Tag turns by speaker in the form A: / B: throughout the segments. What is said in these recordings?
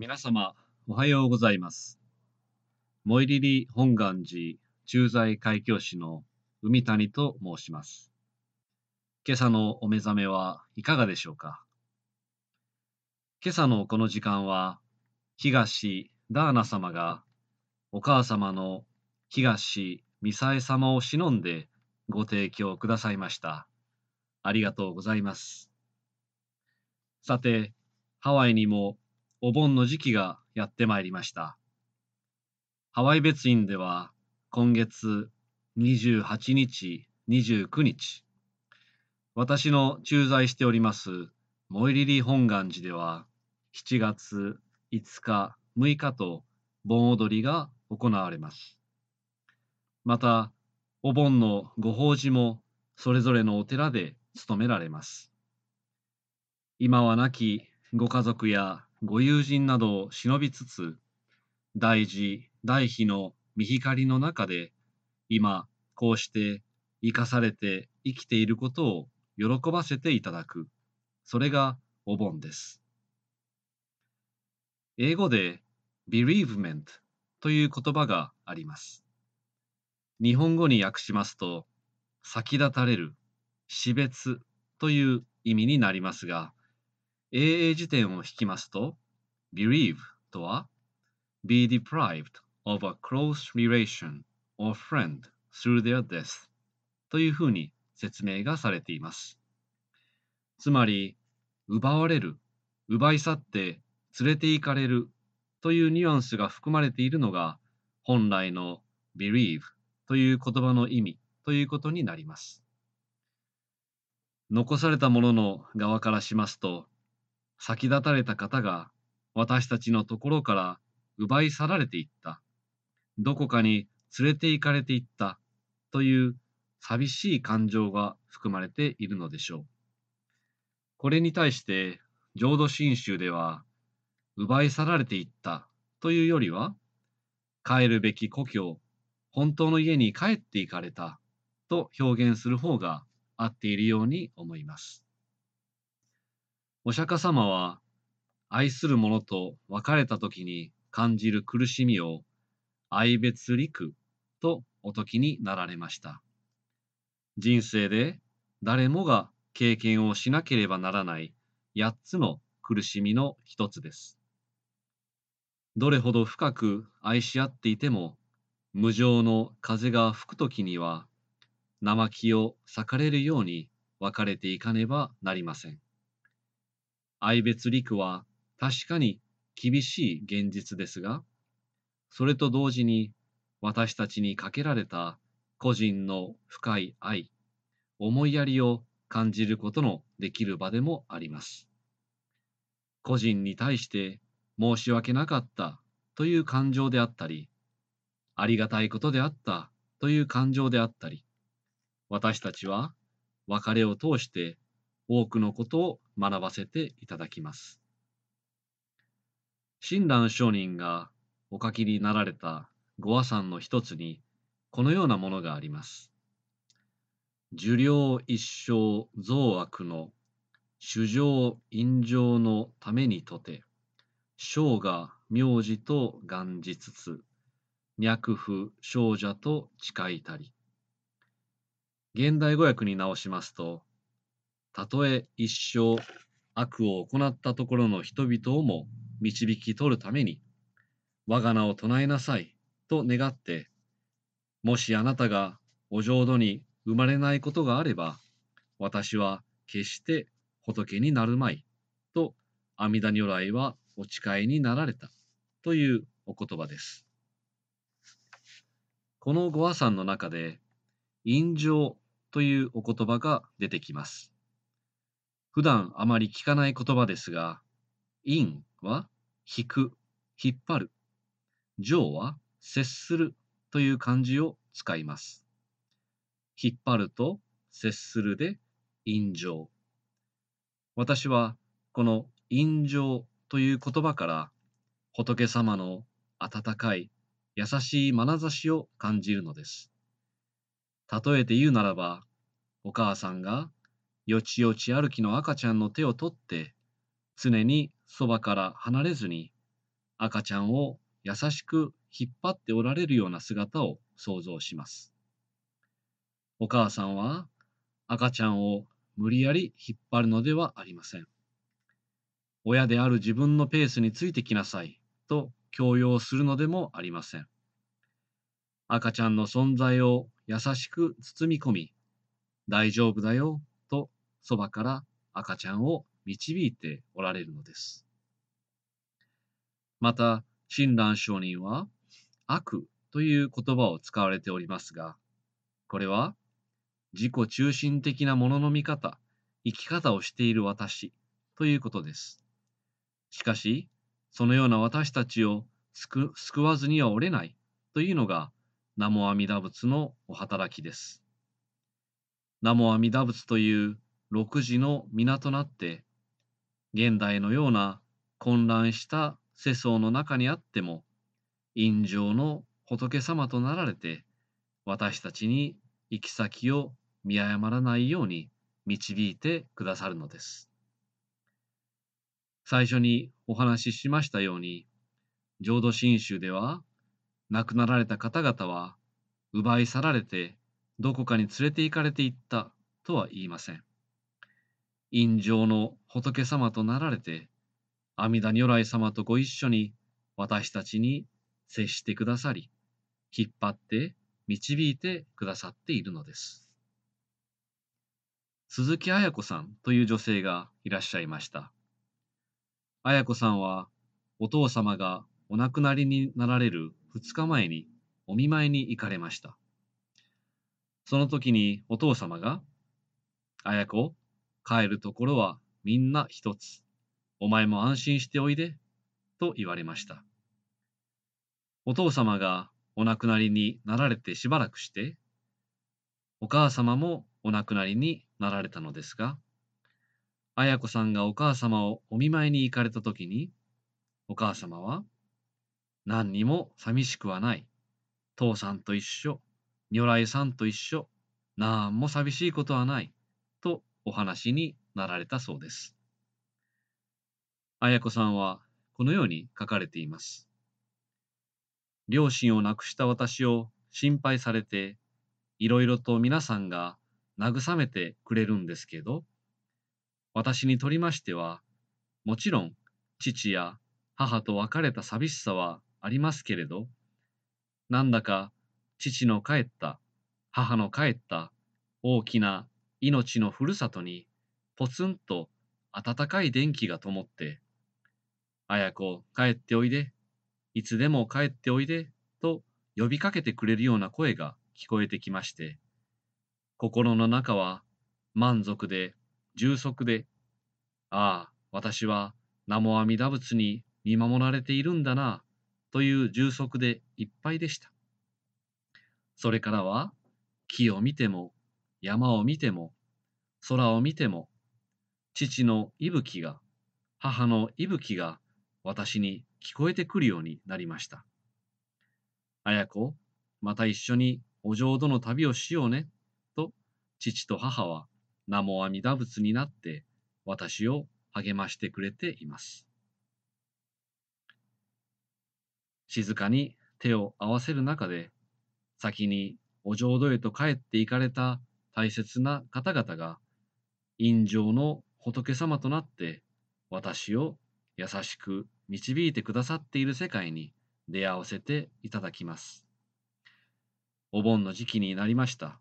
A: 皆様、おはようございます。モイリリ本願寺駐在開教師の海谷と申します。今朝のお目覚めはいかがでしょうか？今朝のこの時間は、東ダーナ様がお母様の東ミサエ様を忍んでご提供くださいました。ありがとうございます。さて、ハワイにもお盆の時期がやってまいりました。ハワイ別院では今月28日、29日、私の駐在しておりますモイリリ本願寺では7月5日、6日と盆踊りが行われます。また、お盆のご法事もそれぞれのお寺で務められます。今は亡きご家族やご友人などを忍びつつ、大事、大悲の見光の中で、今、こうして生かされて生きていることを喜ばせていただく。それがお盆です。英語で bereavement という言葉があります。日本語に訳しますと、先立たれる、死別という意味になりますが、英英辞典を引きますと、bereave とは、be deprived of a close relation or friend through their death というふうに説明がされています。つまり、奪われる、奪い去って連れて行かれるというニュアンスが含まれているのが、本来の believe という言葉の意味ということになります。残された者の側からしますと、先立たれた方が私たちのところから奪い去られていった。どこかに連れて行かれていったという寂しい感情が含まれているのでしょう。これに対して浄土真宗では奪い去られていったというよりは帰るべき故郷、本当の家に帰って行かれたと表現する方が合っているように思います。お釈迦様は愛する者と別れた時に感じる苦しみを愛別陸とお説きになられました。人生で誰もが経験をしなければならない8つの苦しみの一つです。どれほど深く愛し合っていても、無情の風が吹くときには、生木を裂かれるように別れていかねばなりません。愛別陸は確かに厳しい現実ですが、それと同時に私たちにかけられた個人の深い愛、思いやりを感じることのできる場でもあります。個人に対して申し訳なかったという感情であったり、ありがたいことであったという感情であったり、私たちは別れを通して多くのことを学ばせていただきます。親鸞上人がお書きになられたご和算の一つにこのようなものがあります。受領一生増悪の主情陰情のためにとて、生が名字と願じつつ、脈不少者と誓いたり。現代語訳に直しますと、たとえ一生悪を行ったところの人々をも導き取るために、我が名を唱えなさいと願って、もしあなたがお浄土に生まれないことがあれば、私は決して仏になるまい、と阿弥陀如来はお誓いになられた、というお言葉です。このご和算の中で、陰情というお言葉が出てきます。普段あまり聞かない言葉ですが、陰は引く、引っ張る。情は接するという漢字を使います。引っ張ると接するで陰情。私はこの陰情という言葉から仏様の温かい優しい眼差しを感じるのです。例えて言うならば、お母さんがよちよち歩きの赤ちゃんの手を取って、常にそばから離れずに、赤ちゃんを優しく引っ張っておられるような姿を想像します。お母さんは赤ちゃんを無理やり引っ張るのではありません。親である自分のペースについてきなさいと強要するのでもありません。赤ちゃんの存在を優しく包み込み、大丈夫だよそばから赤ちゃんを導いておられるのです。また、親鸞上人は悪という言葉を使われておりますが、これは自己中心的なものの見方、生き方をしている私ということです。しかし、そのような私たちを救わずにはおれないというのが、南無阿弥陀仏のお働きです。南無阿弥陀仏という六時の皆となって、現代のような混乱した世相の中にあっても、陰上の仏様となられて、私たちに行き先を見誤らないように導いてくださるのです。最初にお話ししましたように、浄土真宗では、亡くなられた方々は、奪い去られて、どこかに連れて行かれていったとは言いません。陰上の仏様となられて、阿弥陀如来様とご一緒に私たちに接してくださり、引っ張って導いてくださっているのです。鈴木彩子さんという女性がいらっしゃいました。彩子さんはお父様がお亡くなりになられる2日前にお見舞いに行かれました。その時にお父様が、彩子、帰るところはみんな一つ。お前も安心しておいで、と言われました。お父様がお亡くなりになられてしばらくして、お母様もお亡くなりになられたのですが、綾子さんがお母様をお見舞いに行かれたときに、お母様は、何にも寂しくはない。父さんと一緒、如来さんと一緒、なんも寂しいことはない。とお話になられたそうです。綾子さんはこのように書かれています。両親を亡くした私を心配されて、いろいろと皆さんが慰めてくれるんですけど、私にとりましては、もちろん父や母と別れた寂しさはありますけれど、なんだか父の帰った、母の帰った大きな命のふるさとにポツンと暖かい電気が灯って、あや子帰っておいで、いつでも帰っておいで、と呼びかけてくれるような声が聞こえてきまして、心の中は満足で充足で、ああ、私は南無阿弥陀仏に見守られているんだな、という充足でいっぱいでした。それからは、木を見ても、山を見ても、空を見ても、父の息吹が、母の息吹が私に聞こえてくるようになりました。綾子、また一緒にお浄土の旅をしようね。と父と母は名も阿弥陀仏になって私を励ましてくれています。静かに手を合わせる中で、先にお浄土へと帰って行かれた大切な方々が、陰上の仏様となって私を優しく導いてくださっている世界に出会わせていただきます。お盆の時期になりました。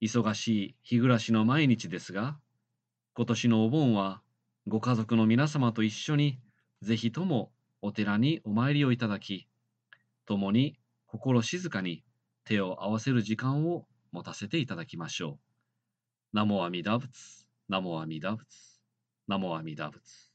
A: 忙しい日暮らしの毎日ですが、今年のお盆はご家族の皆様と一緒にぜひともお寺にお参りをいただき、共に心静かに手を合わせる時間を持たせていただきましょう。ナモアミダ仏、ナモアミダ仏、ナモアミダ仏。